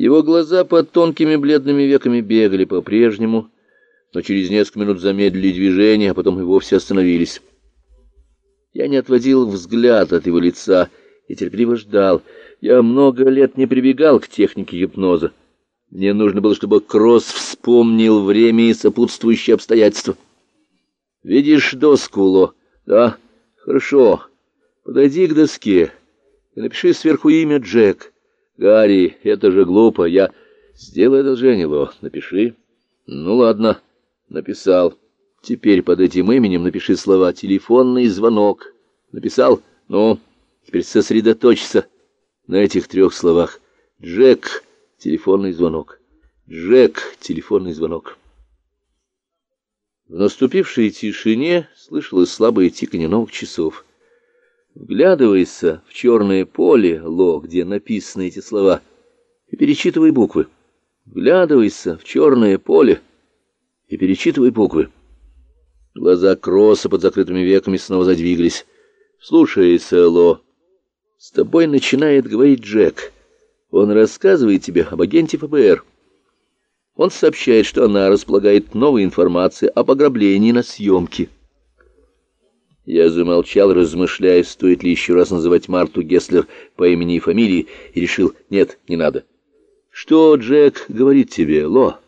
Его глаза под тонкими бледными веками бегали по-прежнему, но через несколько минут замедлили движение, а потом и вовсе остановились. Я не отводил взгляд от его лица и терпеливо ждал. Я много лет не прибегал к технике гипноза. Мне нужно было, чтобы Кросс вспомнил время и сопутствующие обстоятельства. «Видишь доску, Ло?» «Да, хорошо. Подойди к доске и напиши сверху имя Джек». «Гарри, это же глупо. Я...» «Сделай одолжение, Ло. Напиши». «Ну, ладно. Написал. Теперь под этим именем напиши слова «телефонный звонок». Написал? Ну, теперь сосредоточься на этих трех словах. Джек, телефонный звонок. Джек, телефонный звонок. В наступившей тишине слышалось слабое тиканье новых часов. Вглядывайся в черное поле, Ло, где написаны эти слова, и перечитывай буквы. Вглядывайся в черное поле и перечитывай буквы. Глаза Кросса под закрытыми веками снова задвигались. «Слушайся, Ло, с тобой начинает говорить Джек. Он рассказывает тебе об агенте ФБР. Он сообщает, что она располагает новой информацией об ограблении на съемке». Я замолчал, размышляя, стоит ли еще раз называть Марту Гесслер по имени и фамилии, и решил, нет, не надо. «Что Джек говорит тебе, Ло?»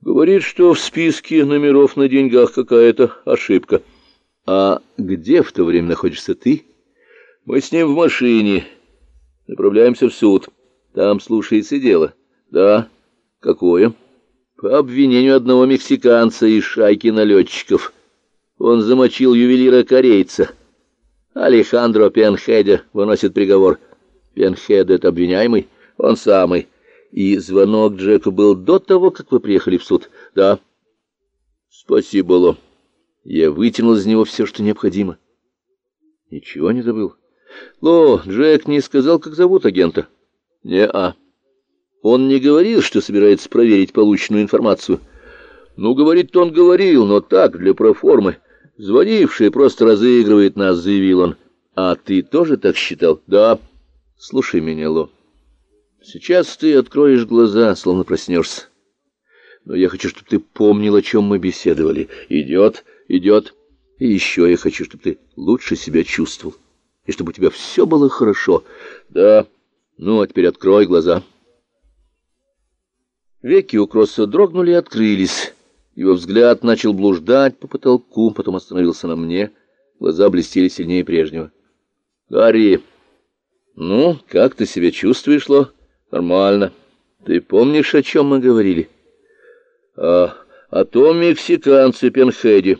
Говорит, что в списке номеров на деньгах какая-то ошибка. А где в то время находишься ты? Мы с ним в машине. Направляемся в суд. Там слушается дело. Да. Какое? По обвинению одного мексиканца из шайки налетчиков. Он замочил ювелира-корейца. Алехандро Пенхеде выносит приговор. Пенхеде — это обвиняемый? Он самый. И звонок Джеку был до того, как вы приехали в суд? Да. Спасибо, Ло. Я вытянул из него все, что необходимо. Ничего не забыл. Ло, Джек не сказал, как зовут агента? Не-а. Он не говорил, что собирается проверить полученную информацию. Ну, говорит-то он говорил, но так, для проформы. Звонивший просто разыгрывает нас, заявил он. А ты тоже так считал? Да. Слушай меня, Ло. Сейчас ты откроешь глаза, словно проснешься. Но я хочу, чтобы ты помнил, о чем мы беседовали. Идет, идет. И еще я хочу, чтобы ты лучше себя чувствовал. И чтобы у тебя все было хорошо. Да, ну, а теперь открой глаза. Веки у Кросса дрогнули и открылись. Его взгляд начал блуждать по потолку, потом остановился на мне. Глаза блестели сильнее прежнего. «Гарри, ну, как ты себя чувствуешь, Ло?» Нормально. Ты помнишь, о чем мы говорили? А о том мексиканце Пенхеде.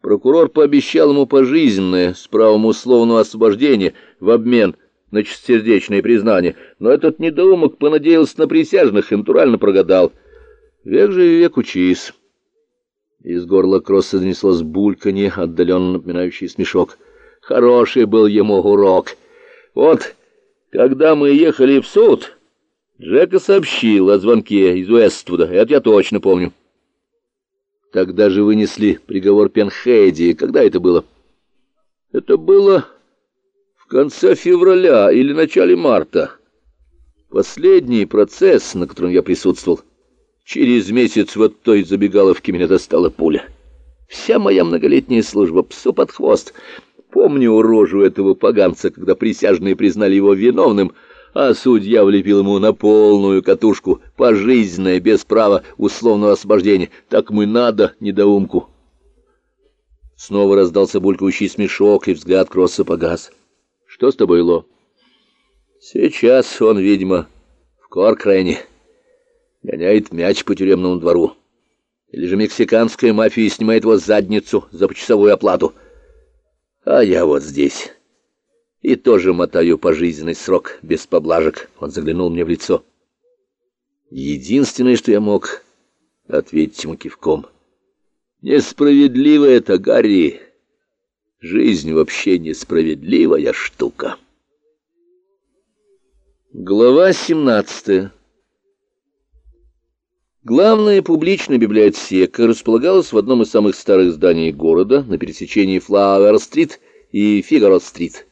Прокурор пообещал ему пожизненное с правом условного освобождения в обмен на чистосердечное признание, но этот недоумок понадеялся на присяжных и натурально прогадал. Век же век учись. Из горла Кросса донеслось бульканье, отдаленно напоминающий смешок. Хороший был ему урок. Вот, когда мы ехали в суд... Джека сообщил о звонке из Уэствуда, это я точно помню. Тогда же вынесли приговор Пенхейди. Когда это было? Это было в конце февраля или начале марта. Последний процесс, на котором я присутствовал. Через месяц вот той забегаловки меня достала пуля. Вся моя многолетняя служба псу под хвост. Помню рожу этого поганца, когда присяжные признали его виновным — а судья влепил ему на полную катушку, пожизненное, без права условного освобождения. Так мы надо, недоумку. Снова раздался булькающий смешок, и взгляд Кросса погас. Что с тобой, Ло? Сейчас он, видимо, в Коркрэне. Гоняет мяч по тюремному двору. Или же мексиканская мафия снимает его задницу за почасовую оплату. А я вот здесь и тоже мотаю пожизненный срок, без поблажек. Он заглянул мне в лицо. Единственное, что я мог, ответить ему кивком. Несправедливо это, Гарри. Жизнь вообще несправедливая штука. Глава 17 Главная публичная библиотека располагалась в одном из самых старых зданий города на пересечении Флауэр-стрит и Фигаро-стрит.